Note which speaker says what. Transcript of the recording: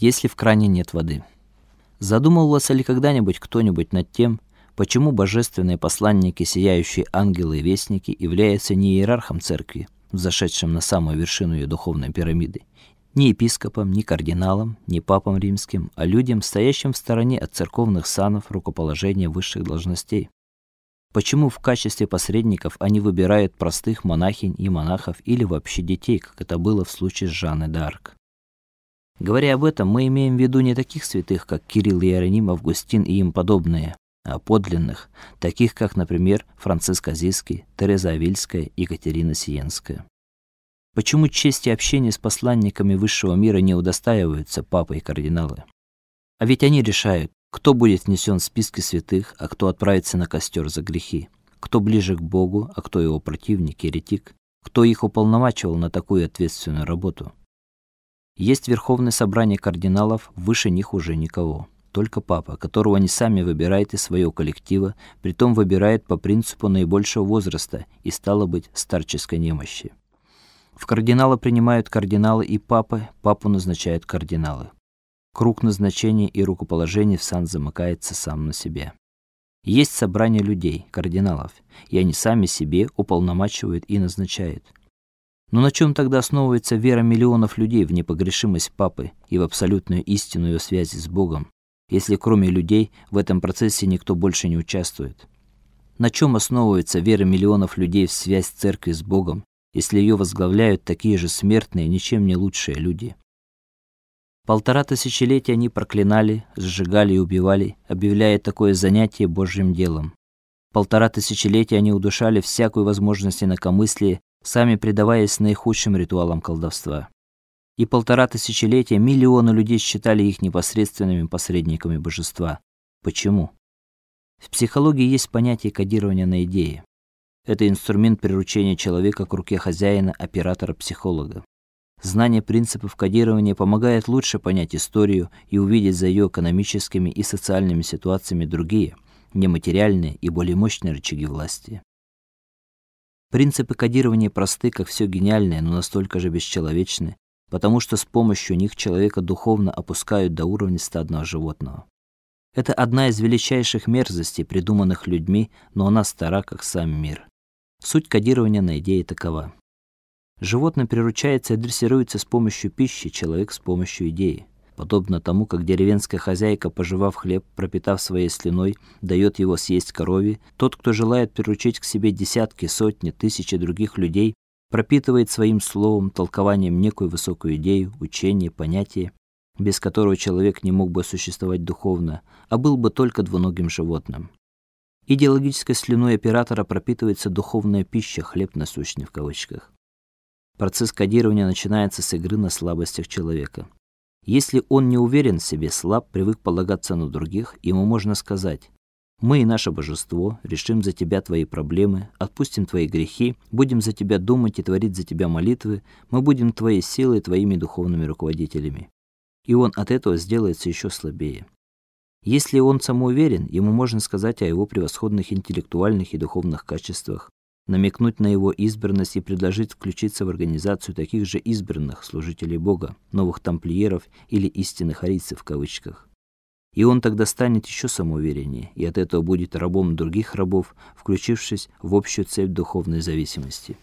Speaker 1: если в кране нет воды. Задумывался ли когда-нибудь кто-нибудь над тем, почему божественные посланники, сияющие ангелы и вестники, являются не иерархом церкви, взошедшим на самую вершину ее духовной пирамиды, не епископом, не кардиналом, не папом римским, а людям, стоящим в стороне от церковных санов рукоположения высших должностей? Почему в качестве посредников они выбирают простых монахинь и монахов или вообще детей, как это было в случае с Жанной д'Арк? Говоря об этом, мы имеем в виду не таких святых, как Кирилл Иероним, Августин и им подобные, а подлинных, таких как, например, Франциск Азийский, Тереза Авильская, Екатерина Сиенская. Почему чести общения с посланниками высшего мира не удостаиваются папы и кардиналы? А ведь они решают, кто будет внесен в списки святых, а кто отправится на костер за грехи, кто ближе к Богу, а кто его противник, еретик, кто их уполномачивал на такую ответственную работу. Есть Верховное собрание кардиналов, выше них уже никого. Только папа, которого они сами выбирают из своего коллектива, притом выбирает по принципу наибольшего возраста и стало быть старческой немощи. В кардиналы принимают кардиналы и папы, папу назначают кардиналы. Круг назначений и рукоположений в сан замыкается сам на себе. Есть собрание людей, кардиналов, и они сами себе уполномачивают и назначают. Но на чем тогда основывается вера миллионов людей в непогрешимость Папы и в абсолютную истину ее связи с Богом, если кроме людей в этом процессе никто больше не участвует? На чем основывается вера миллионов людей в связь церкви с Богом, если ее возглавляют такие же смертные, ничем не лучшие люди? Полтора тысячелетия они проклинали, сжигали и убивали, объявляя такое занятие божьим делом. Полтора тысячелетия они удушали всякую возможность инакомыслия сами предаваясь наихудшим ритуалам колдовства. И полтора тысячелетия миллионы людей считали их непосредственными посредниками божества. Почему? В психологии есть понятие кодирования на идеи. Это инструмент приручения человека к руке хозяина, оператора, психолога. Знание принципов кодирования помогает лучше понять историю и увидеть за ее экономическими и социальными ситуациями другие, нематериальные и более мощные рычаги власти. Принципы кодирования просты, как все гениальное, но настолько же бесчеловечны, потому что с помощью них человека духовно опускают до уровня стадного животного. Это одна из величайших мерзостей, придуманных людьми, но она стара, как сам мир. Суть кодирования на идее такова: животное приручается и дрессируется с помощью пищи, человек с помощью идеи подобно тому, как деревенская хозяйка, пожевав хлеб, пропитав своей слюной, дает его съесть корове, тот, кто желает приручить к себе десятки, сотни, тысячи других людей, пропитывает своим словом, толкованием некую высокую идею, учение, понятие, без которого человек не мог бы существовать духовно, а был бы только двуногим животным. Идеологической слюной оператора пропитывается духовная пища, хлеб насущный в кавычках. Процесс кодирования начинается с игры на слабостях человека. Если он не уверен в себе, слаб, привык полагаться на других, ему можно сказать: "Мы и наше божество решим за тебя твои проблемы, отпустим твои грехи, будем за тебя думать и творить за тебя молитвы, мы будем твоей силой, твоими духовными руководителями". И он от этого сделается еще слабее. Если он самоуверен, ему можно сказать о его превосходных интеллектуальных и духовных качествах, намекнуть на его избранность и предложить включиться в организацию таких же избранных служителей Бога, новых тамплиеров или истинных арийцев в кавычках. И он тогда станет еще самоувереннее, и от этого будет рабом других рабов, включившись в общую цепь духовной зависимости.